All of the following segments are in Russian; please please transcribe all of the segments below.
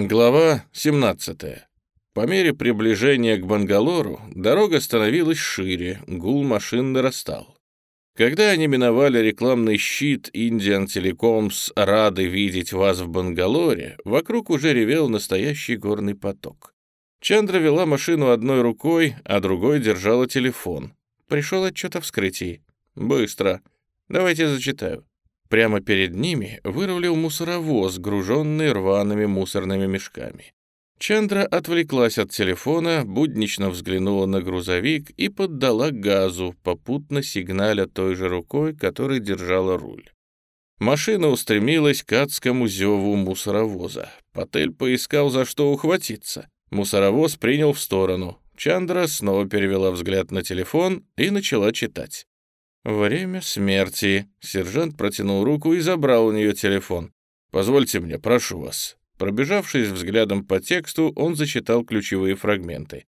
Глава 17. По мере приближения к Бангалору дорога становилась шире, гул машин нарастал. Когда они миновали рекламный щит Indian Telecoms «Рады видеть вас в Бангалоре», вокруг уже ревел настоящий горный поток. Чандра вела машину одной рукой, а другой держала телефон. Пришел отчет о вскрытии. Быстро. Давайте зачитаю. Прямо перед ними вырулил мусоровоз, груженный рваными мусорными мешками. Чандра отвлеклась от телефона, буднично взглянула на грузовик и поддала газу, попутно сигналя той же рукой, которой держала руль. Машина устремилась к адскому зеву мусоровоза. Патель поискал, за что ухватиться. Мусоровоз принял в сторону. Чандра снова перевела взгляд на телефон и начала читать. «Время смерти». Сержант протянул руку и забрал у нее телефон. «Позвольте мне, прошу вас». Пробежавшись взглядом по тексту, он зачитал ключевые фрагменты.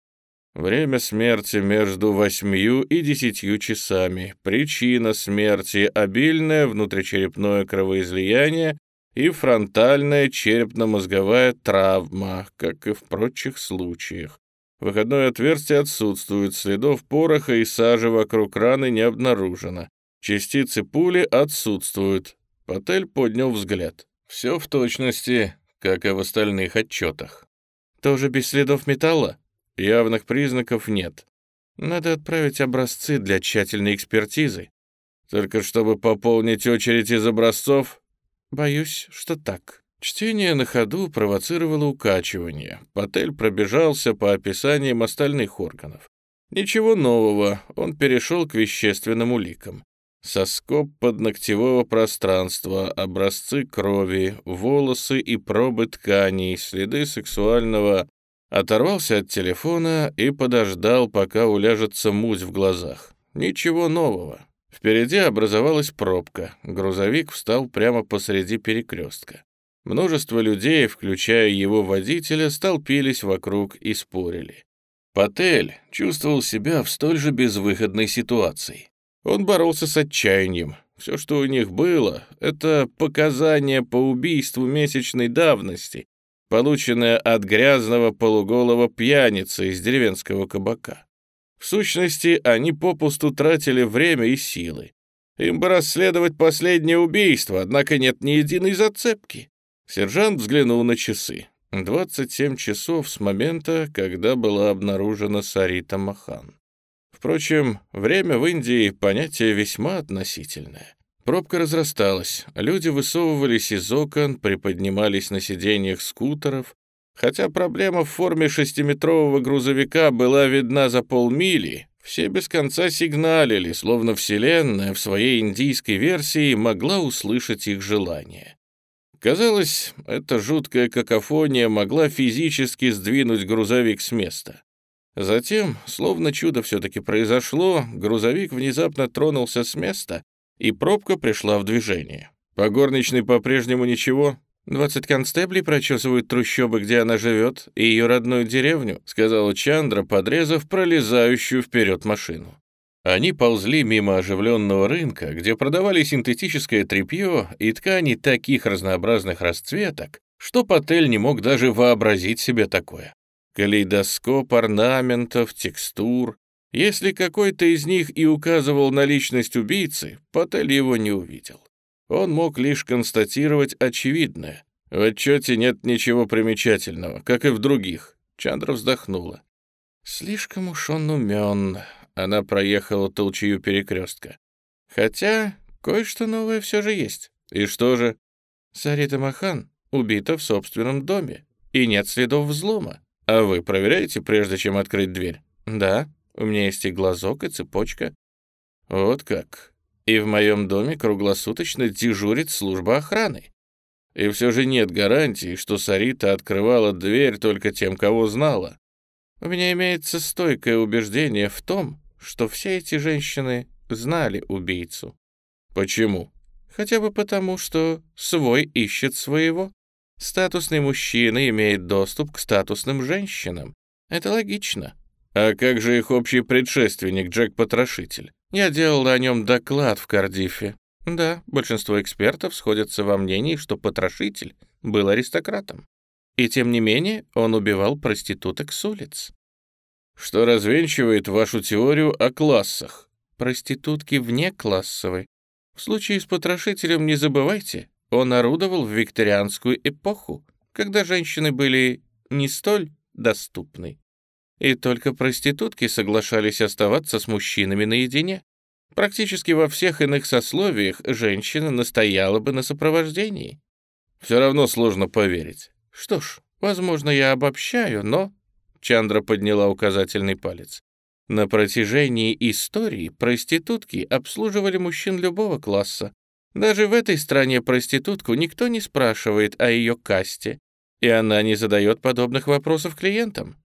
Время смерти между восьмью и десятью часами. Причина смерти — обильное внутричерепное кровоизлияние и фронтальная черепно-мозговая травма, как и в прочих случаях. Выходное отверстие отсутствует, следов пороха и сажи вокруг раны не обнаружено. Частицы пули отсутствуют. Патель поднял взгляд. Все в точности, как и в остальных отчетах. Тоже без следов металла? Явных признаков нет. Надо отправить образцы для тщательной экспертизы. Только чтобы пополнить очередь из образцов? Боюсь, что так. Чтение на ходу провоцировало укачивание. Патель пробежался по описаниям остальных органов. Ничего нового, он перешел к вещественным уликам. Соскоб подногтевого пространства, образцы крови, волосы и пробы тканей, следы сексуального... Оторвался от телефона и подождал, пока уляжется муть в глазах. Ничего нового. Впереди образовалась пробка. Грузовик встал прямо посреди перекрестка. Множество людей, включая его водителя, столпились вокруг и спорили. Патель чувствовал себя в столь же безвыходной ситуации. Он боролся с отчаянием. Все, что у них было, это показания по убийству месячной давности, полученное от грязного полуголого пьяницы из деревенского кабака. В сущности, они попусту тратили время и силы. Им бы расследовать последнее убийство, однако нет ни единой зацепки. Сержант взглянул на часы. 27 часов с момента, когда была обнаружена Сарита Махан. Впрочем, время в Индии — понятие весьма относительное. Пробка разрасталась, люди высовывались из окон, приподнимались на сиденьях скутеров. Хотя проблема в форме шестиметрового грузовика была видна за полмили, все без конца сигналили, словно Вселенная в своей индийской версии могла услышать их желание. Казалось, эта жуткая какофония могла физически сдвинуть грузовик с места. Затем, словно чудо все-таки произошло, грузовик внезапно тронулся с места, и пробка пришла в движение. По горничной по-прежнему ничего. «Двадцать констеблей прочесывают трущобы, где она живет, и ее родную деревню», сказала Чандра, подрезав пролезающую вперед машину. Они ползли мимо оживленного рынка, где продавали синтетическое тряпье и ткани таких разнообразных расцветок, что Патель не мог даже вообразить себе такое. Калейдоскоп орнаментов, текстур. Если какой-то из них и указывал на личность убийцы, Патель его не увидел. Он мог лишь констатировать очевидное. В отчете нет ничего примечательного, как и в других. Чандра вздохнула. Слишком уж он умен. Она проехала толчью перекрестка. Хотя кое-что новое все же есть. И что же? Сарита Махан убита в собственном доме, и нет следов взлома. А вы проверяете, прежде чем открыть дверь? Да, у меня есть и глазок, и цепочка. Вот как. И в моем доме круглосуточно дежурит служба охраны. И все же нет гарантии, что Сарита открывала дверь только тем, кого знала. У меня имеется стойкое убеждение в том, что все эти женщины знали убийцу. Почему? Хотя бы потому, что свой ищет своего. Статусный мужчина имеет доступ к статусным женщинам. Это логично. А как же их общий предшественник Джек-потрошитель? Я делал о нем доклад в Кардифе. Да, большинство экспертов сходятся во мнении, что потрошитель был аристократом. И тем не менее он убивал проституток с улиц. Что развенчивает вашу теорию о классах? Проститутки вне классовой. В случае с потрошителем не забывайте, он орудовал в викторианскую эпоху, когда женщины были не столь доступны. И только проститутки соглашались оставаться с мужчинами наедине. Практически во всех иных сословиях женщина настояла бы на сопровождении. Все равно сложно поверить. Что ж, возможно, я обобщаю, но... Чандра подняла указательный палец. На протяжении истории проститутки обслуживали мужчин любого класса. Даже в этой стране проститутку никто не спрашивает о ее касте, и она не задает подобных вопросов клиентам.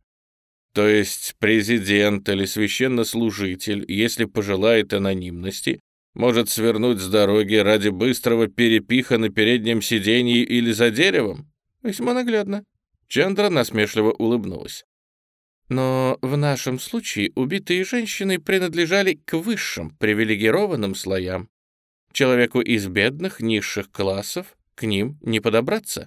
То есть президент или священнослужитель, если пожелает анонимности, может свернуть с дороги ради быстрого перепиха на переднем сиденье или за деревом? Весьма наглядно. Чандра насмешливо улыбнулась. Но в нашем случае убитые женщины принадлежали к высшим привилегированным слоям. Человеку из бедных, низших классов к ним не подобраться.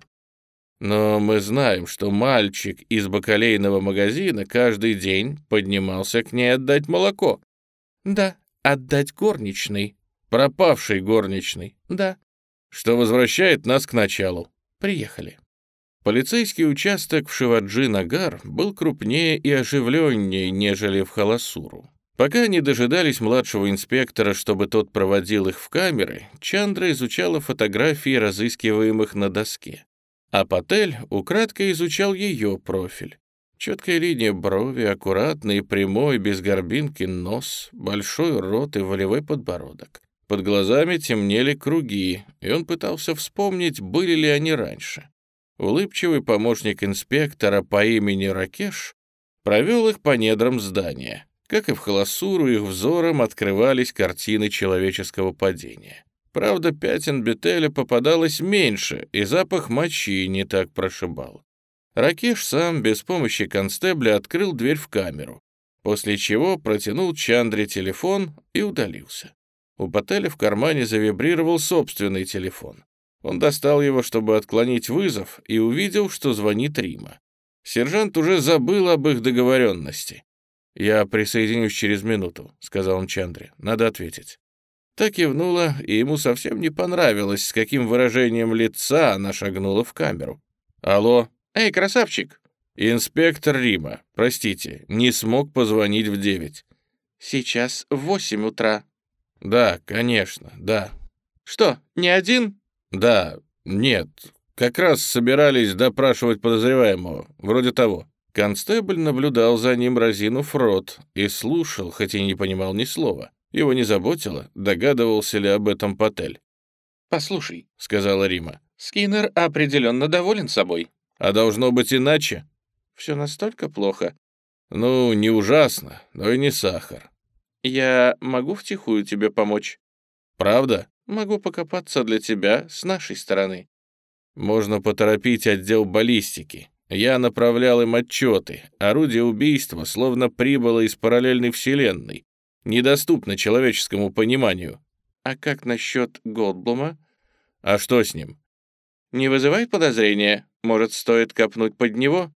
Но мы знаем, что мальчик из бакалейного магазина каждый день поднимался к ней отдать молоко. Да, отдать горничной. Пропавшей горничной. Да. Что возвращает нас к началу. Приехали. Полицейский участок в Шиваджи-Нагар был крупнее и оживленнее, нежели в Халасуру. Пока они дожидались младшего инспектора, чтобы тот проводил их в камеры, Чандра изучала фотографии разыскиваемых на доске. А Патель украдкой изучал ее профиль. Четкая линия брови, аккуратный, прямой, без горбинки нос, большой рот и волевой подбородок. Под глазами темнели круги, и он пытался вспомнить, были ли они раньше. Улыбчивый помощник инспектора по имени Ракеш провел их по недрам здания. Как и в Холосуру, их взором открывались картины человеческого падения. Правда, пятен бетеля попадалось меньше, и запах мочи не так прошибал. Ракеш сам без помощи констебля открыл дверь в камеру, после чего протянул Чандре телефон и удалился. У Пателя в кармане завибрировал собственный телефон. Он достал его, чтобы отклонить вызов, и увидел, что звонит Рима. Сержант уже забыл об их договоренности. «Я присоединюсь через минуту», — сказал он Чандре. «Надо ответить». Так кивнула, и ему совсем не понравилось, с каким выражением лица она шагнула в камеру. «Алло?» «Эй, красавчик!» «Инспектор Рима, простите, не смог позвонить в девять». «Сейчас восемь утра». «Да, конечно, да». «Что, не один?» «Да, нет, как раз собирались допрашивать подозреваемого, вроде того». Констебль наблюдал за ним, разинув рот, и слушал, хотя и не понимал ни слова. Его не заботило, догадывался ли об этом Патель. «Послушай», — сказала Рима, — «Скиннер определенно доволен собой». «А должно быть иначе?» «Все настолько плохо». «Ну, не ужасно, но и не сахар». «Я могу втихую тебе помочь?» «Правда?» «Могу покопаться для тебя с нашей стороны». «Можно поторопить отдел баллистики. Я направлял им отчеты. Орудие убийства словно прибыло из параллельной вселенной недоступно человеческому пониманию. А как насчет Голдблума? А что с ним? Не вызывает подозрения? Может, стоит копнуть под него?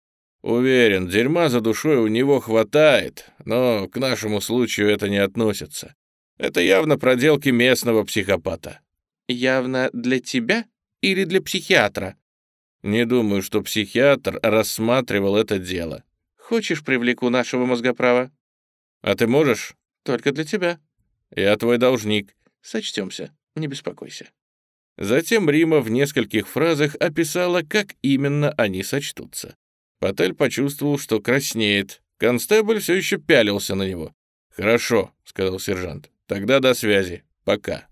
Уверен, дерьма за душой у него хватает, но к нашему случаю это не относится. Это явно проделки местного психопата. Явно для тебя или для психиатра? Не думаю, что психиатр рассматривал это дело. Хочешь, привлеку нашего мозгоправа? А ты можешь? Только для тебя. Я твой должник. Сочтемся, не беспокойся. Затем Рима в нескольких фразах описала, как именно они сочтутся. Патель почувствовал, что краснеет. Констебль все еще пялился на него. «Хорошо», — сказал сержант. «Тогда до связи. Пока».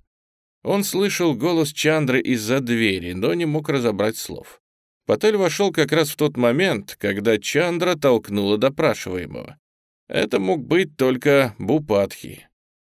Он слышал голос Чандры из-за двери, но не мог разобрать слов. Патель вошел как раз в тот момент, когда Чандра толкнула допрашиваемого. Это мог быть только Бупатхи.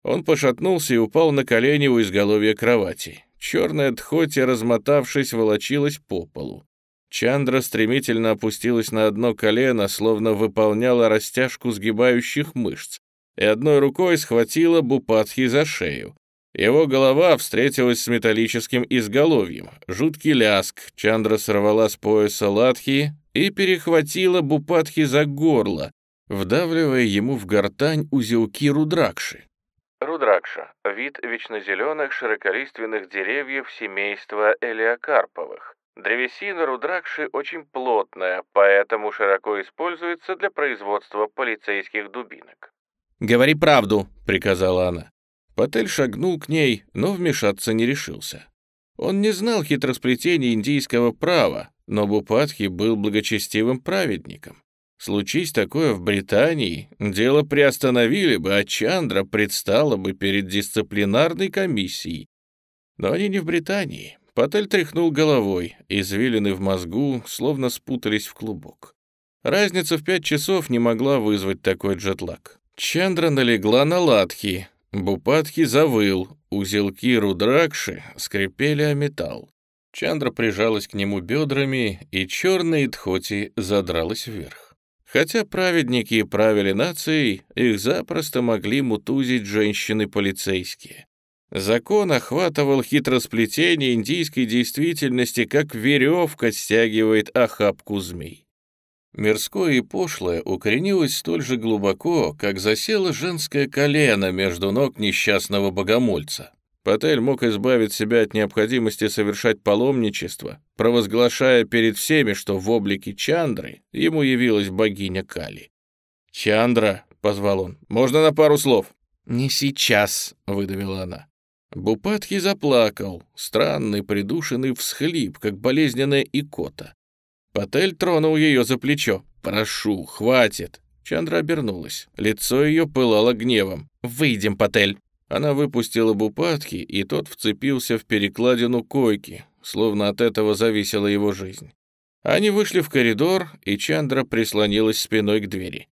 Он пошатнулся и упал на колени у изголовья кровати. Черная дхоти, размотавшись, волочилась по полу. Чандра стремительно опустилась на одно колено, словно выполняла растяжку сгибающих мышц, и одной рукой схватила Бупатхи за шею. Его голова встретилась с металлическим изголовьем. Жуткий ляск. Чандра сорвала с пояса латхи и перехватила Бупатхи за горло, вдавливая ему в гортань узелки рудракши. Рудракша – вид вечнозеленых широколиственных деревьев семейства элеокарповых. Древесина рудракши очень плотная, поэтому широко используется для производства полицейских дубинок. «Говори правду», — приказала она. Патель шагнул к ней, но вмешаться не решился. Он не знал хитросплетений индийского права, но Бупатхи был благочестивым праведником. Случись такое в Британии, дело приостановили бы, а Чандра предстала бы перед дисциплинарной комиссией. Но они не в Британии. Патель тряхнул головой, извилины в мозгу словно спутались в клубок. Разница в пять часов не могла вызвать такой джетлаг. Чандра налегла на латхи, Бупатхи завыл, узелки рудракши скрипели о металл. Чандра прижалась к нему бедрами, и черная тхоти задралась вверх. Хотя праведники правили нацией, их запросто могли мутузить женщины-полицейские. Закон охватывал хитросплетение индийской действительности, как веревка стягивает охапку змей. Мирское и пошлое укоренилось столь же глубоко, как засело женское колено между ног несчастного богомольца. Патель мог избавить себя от необходимости совершать паломничество, провозглашая перед всеми, что в облике Чандры ему явилась богиня Кали. «Чандра», — позвал он, — «можно на пару слов?» «Не сейчас», — выдавила она. Бупатхи заплакал, странный придушенный всхлип, как болезненная икота. Патель тронул ее за плечо. «Прошу, хватит!» Чандра обернулась. Лицо ее пылало гневом. «Выйдем, Патель!» Она выпустила Бупатхи, и тот вцепился в перекладину койки, словно от этого зависела его жизнь. Они вышли в коридор, и Чандра прислонилась спиной к двери.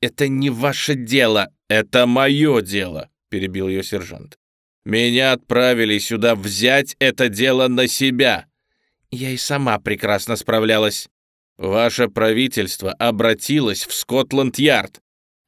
«Это не ваше дело, это мое дело», — перебил ее сержант. «Меня отправили сюда взять это дело на себя». «Я и сама прекрасно справлялась». «Ваше правительство обратилось в Скотланд-Ярд».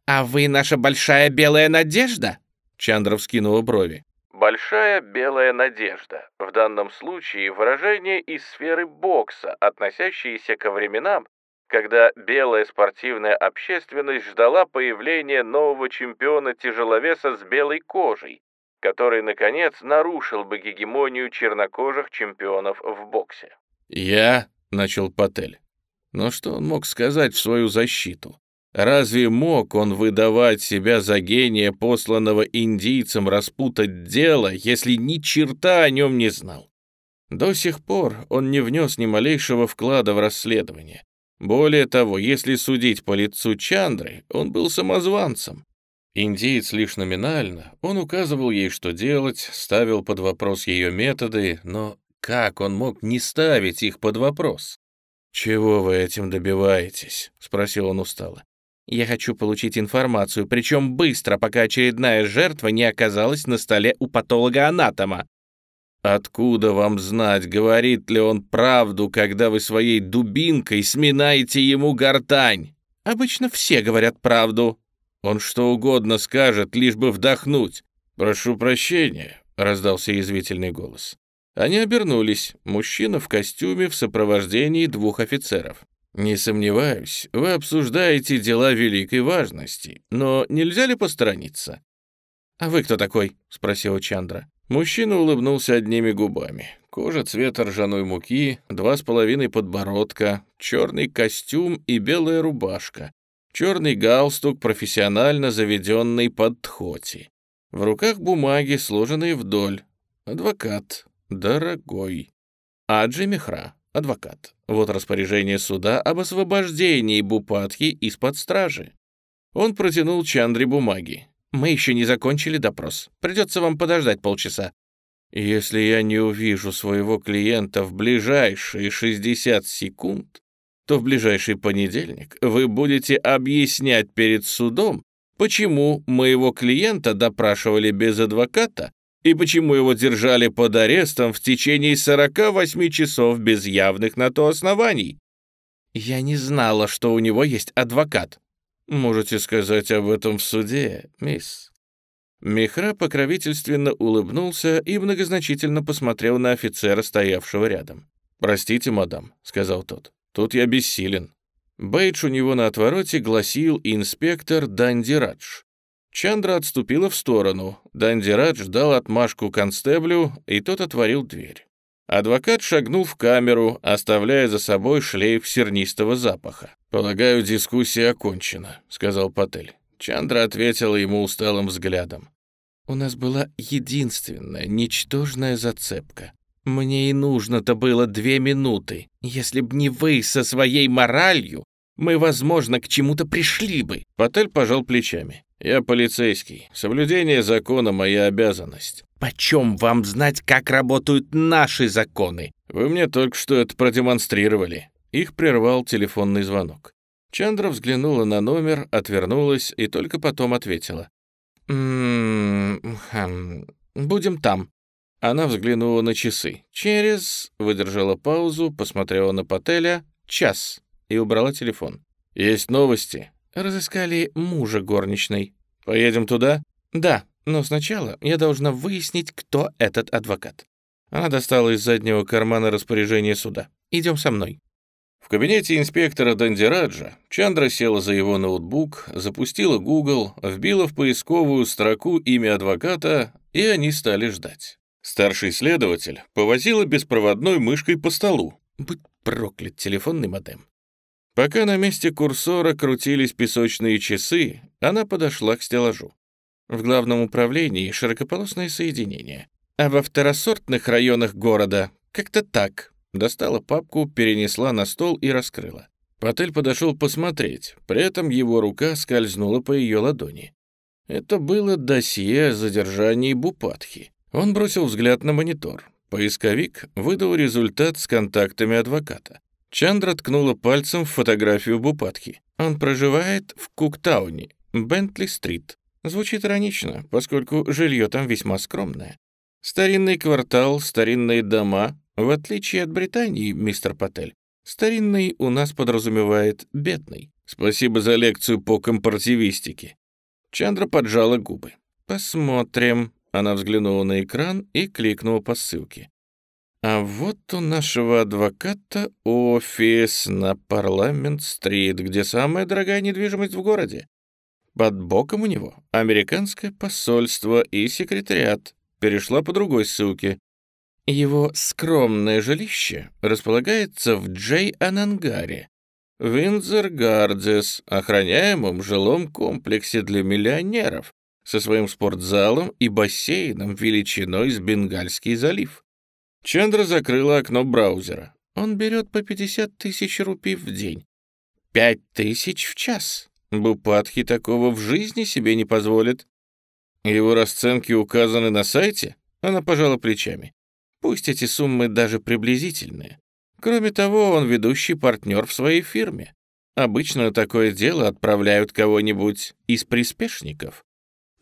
«А вы наша большая белая надежда?» Чандра вскинула брови. Большая белая надежда. В данном случае выражение из сферы бокса, относящееся ко временам, когда белая спортивная общественность ждала появления нового чемпиона тяжеловеса с белой кожей, который, наконец, нарушил бы гегемонию чернокожих чемпионов в боксе. «Я», — начал Патель, — но что он мог сказать в свою защиту? Разве мог он выдавать себя за гения, посланного индийцам распутать дело, если ни черта о нем не знал? До сих пор он не внес ни малейшего вклада в расследование. Более того, если судить по лицу Чандры, он был самозванцем. Индиец лишь номинально, он указывал ей, что делать, ставил под вопрос ее методы, но как он мог не ставить их под вопрос? «Чего вы этим добиваетесь?» — спросил он устало. Я хочу получить информацию, причем быстро, пока очередная жертва не оказалась на столе у патолога-анатома. Откуда вам знать, говорит ли он правду, когда вы своей дубинкой сминаете ему гортань? Обычно все говорят правду. Он что угодно скажет, лишь бы вдохнуть. Прошу прощения, раздался язвительный голос. Они обернулись. Мужчина в костюме в сопровождении двух офицеров. «Не сомневаюсь, вы обсуждаете дела великой важности, но нельзя ли посторониться?» «А вы кто такой?» — спросила Чандра. Мужчина улыбнулся одними губами. Кожа цвета ржаной муки, два с половиной подбородка, черный костюм и белая рубашка, черный галстук, профессионально заведенный под тхоти. В руках бумаги, сложенные вдоль. Адвокат. Дорогой. Аджи Мехра адвокат. Вот распоряжение суда об освобождении Бупатхи из-под стражи. Он протянул Чандре бумаги. «Мы еще не закончили допрос. Придется вам подождать полчаса». «Если я не увижу своего клиента в ближайшие 60 секунд, то в ближайший понедельник вы будете объяснять перед судом, почему моего клиента допрашивали без адвоката и почему его держали под арестом в течение 48 часов без явных на то оснований. Я не знала, что у него есть адвокат. Можете сказать об этом в суде, мисс. Михра покровительственно улыбнулся и многозначительно посмотрел на офицера, стоявшего рядом. «Простите, мадам», — сказал тот. Тут я бессилен. Бейдж у него на отвороте гласил инспектор Дандирадж. Чандра отступила в сторону. Дандирадж дал отмашку констеблю, и тот отворил дверь. Адвокат шагнул в камеру, оставляя за собой шлейф сернистого запаха. «Полагаю, дискуссия окончена», — сказал Патель. Чандра ответила ему усталым взглядом. «У нас была единственная, ничтожная зацепка. Мне и нужно-то было две минуты. Если б не вы со своей моралью, мы, возможно, к чему-то пришли бы». Патель пожал плечами. «Я полицейский. Соблюдение закона — моя обязанность». «Почем вам знать, как работают наши законы?» «Вы мне только что это продемонстрировали». Их прервал телефонный звонок. Чандра взглянула на номер, отвернулась и только потом ответила. «М -м -м, «Будем там». Она взглянула на часы. «Через...» — выдержала паузу, посмотрела на Пателя. «Час» и убрала телефон. «Есть новости?» «Разыскали мужа горничной». «Поедем туда?» «Да, но сначала я должна выяснить, кто этот адвокат». Она достала из заднего кармана распоряжение суда. «Идем со мной». В кабинете инспектора Дандираджа Чандра села за его ноутбук, запустила Google, вбила в поисковую строку имя адвоката, и они стали ждать. Старший следователь повозила беспроводной мышкой по столу. Будь проклят телефонный модем. Пока на месте курсора крутились песочные часы, она подошла к стеллажу. В главном управлении широкополосное соединение, а во второсортных районах города как-то так, Достала папку, перенесла на стол и раскрыла. Патель подошел посмотреть, при этом его рука скользнула по ее ладони. Это было досье о задержании Бупатхи. Он бросил взгляд на монитор. Поисковик выдал результат с контактами адвоката. Чандра ткнула пальцем в фотографию Бупатхи. Он проживает в Куктауне, Бентли-стрит. Звучит иронично, поскольку жилье там весьма скромное. Старинный квартал, старинные дома, в отличие от Британии, мистер Патель, старинный у нас подразумевает бедный. Спасибо за лекцию по компаративистике. Чандра поджала губы. Посмотрим. Она взглянула на экран и кликнула по ссылке. А вот у нашего адвоката офис на Парламент-стрит, где самая дорогая недвижимость в городе. Под боком у него американское посольство и секретариат. Перешла по другой ссылке. Его скромное жилище располагается в Джей-Анангаре, Виндзор-Гардес, охраняемом жилом комплексе для миллионеров, со своим спортзалом и бассейном величиной с Бенгальский залив. Чандра закрыла окно браузера. Он берет по 50 тысяч рупий в день. Пять тысяч в час. Бупатхи такого в жизни себе не позволит. Его расценки указаны на сайте? Она пожала плечами. Пусть эти суммы даже приблизительные. Кроме того, он ведущий партнер в своей фирме. Обычно такое дело отправляют кого-нибудь из приспешников.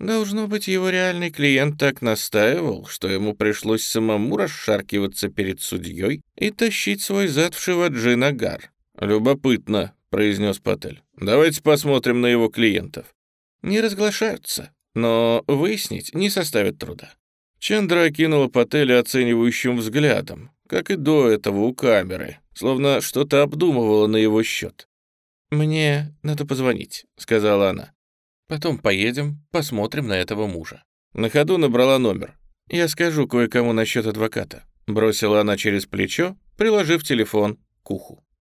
Должно быть, его реальный клиент так настаивал, что ему пришлось самому расшаркиваться перед судьей и тащить свой зад в Шиваджи-Нагар. «Любопытно», — произнес Патель. «Давайте посмотрим на его клиентов». «Не разглашаются, но выяснить не составит труда. Чандра окинула Пателя оценивающим взглядом, как и до этого у камеры, словно что-то обдумывала на его счет. «Мне надо позвонить», — сказала она. «Потом поедем, посмотрим на этого мужа». На ходу набрала номер. «Я скажу кое-кому насчет адвоката», — бросила она через плечо, приложив телефон к уху.